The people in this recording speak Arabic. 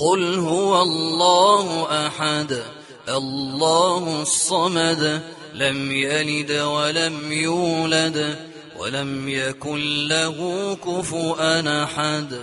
قل هو الله أحد الله الصمد لم يلد ولم يولد ولم يكن له كفؤا أحد.